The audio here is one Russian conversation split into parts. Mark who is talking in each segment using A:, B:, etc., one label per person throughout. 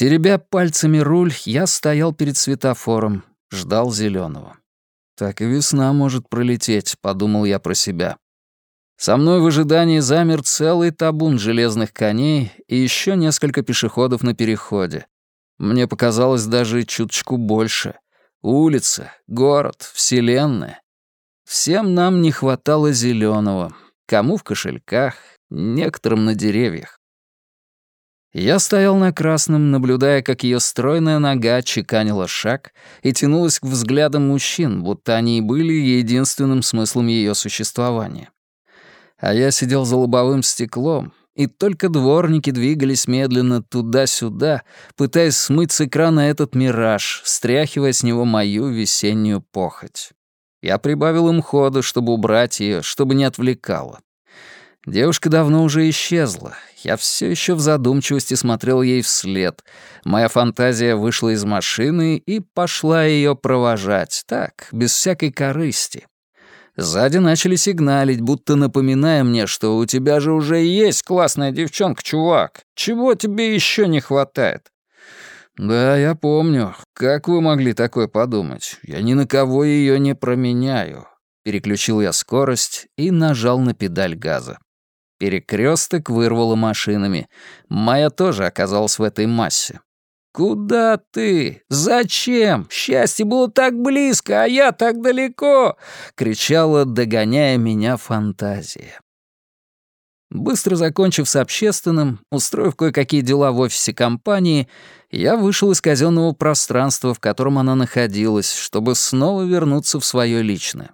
A: Теребя пальцами руль, я стоял перед светофором, ждал зеленого. «Так и весна может пролететь», — подумал я про себя. Со мной в ожидании замер целый табун железных коней и еще несколько пешеходов на переходе. Мне показалось даже чуточку больше. Улица, город, вселенная. Всем нам не хватало зеленого. Кому в кошельках, некоторым на деревьях. Я стоял на красном, наблюдая, как ее стройная нога чеканила шаг и тянулась к взглядам мужчин, будто они и были единственным смыслом ее существования. А я сидел за лобовым стеклом, и только дворники двигались медленно туда-сюда, пытаясь смыть с экрана этот мираж, стряхивая с него мою весеннюю похоть. Я прибавил им хода, чтобы убрать ее, чтобы не отвлекало. Девушка давно уже исчезла. Я все еще в задумчивости смотрел ей вслед. Моя фантазия вышла из машины и пошла ее провожать, так, без всякой корысти. Сзади начали сигналить, будто напоминая мне, что у тебя же уже есть классная девчонка, чувак. Чего тебе еще не хватает? Да, я помню. Как вы могли такое подумать? Я ни на кого ее не променяю. Переключил я скорость и нажал на педаль газа. Перекресток вырвало машинами. Моя тоже оказалась в этой массе. «Куда ты? Зачем? Счастье было так близко, а я так далеко!» — кричала, догоняя меня фантазия. Быстро закончив с общественным, устроив кое-какие дела в офисе компании, я вышел из казенного пространства, в котором она находилась, чтобы снова вернуться в свое личное.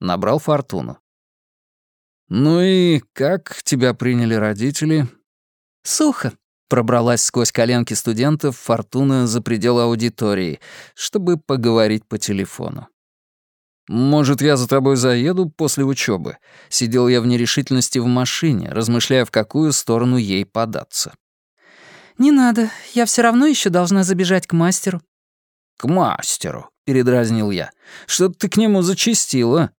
A: Набрал фортуну. «Ну и как тебя приняли родители?» «Сухо», — пробралась сквозь коленки студентов Фортуна за пределы аудитории, чтобы поговорить по телефону. «Может, я за тобой заеду после учебы? Сидел я в нерешительности в машине, размышляя, в какую сторону ей податься.
B: «Не надо, я все равно еще должна забежать к мастеру».
A: «К мастеру», — передразнил я. «Что ты к нему зачастила?»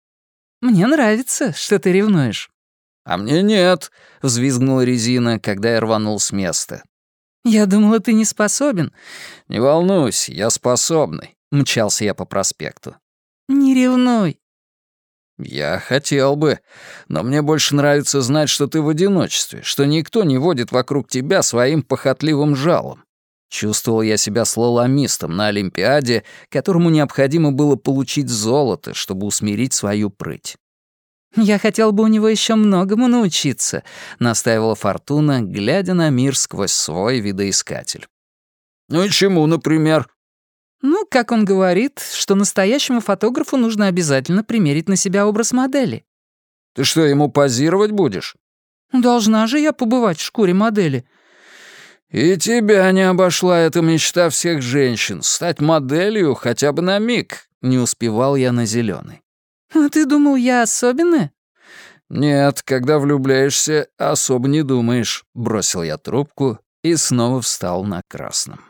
B: «Мне нравится, что ты ревнуешь».
A: «А мне нет», — взвизгнула резина, когда я рванул с места.
B: «Я думала, ты не способен».
A: «Не волнуйся, я способный», — мчался я по проспекту.
B: «Не ревнуй».
A: «Я хотел бы, но мне больше нравится знать, что ты в одиночестве, что никто не водит вокруг тебя своим похотливым жалом. Чувствовал я себя слаломистом на Олимпиаде, которому необходимо было получить золото, чтобы усмирить свою прыть.
B: «Я хотел бы у него еще многому научиться», — настаивала Фортуна, глядя на мир сквозь свой видоискатель.
A: «Ну и чему, например?»
B: «Ну, как он говорит, что настоящему фотографу нужно обязательно примерить на себя образ модели».
A: «Ты что, ему позировать будешь?»
B: «Должна же я побывать в шкуре модели»,
A: «И тебя не обошла эта мечта всех женщин — стать моделью хотя бы на миг», — не успевал я на зеленый.
B: «А ты думал, я особенная?»
A: «Нет, когда влюбляешься, особо не думаешь», — бросил я трубку и снова встал на красном.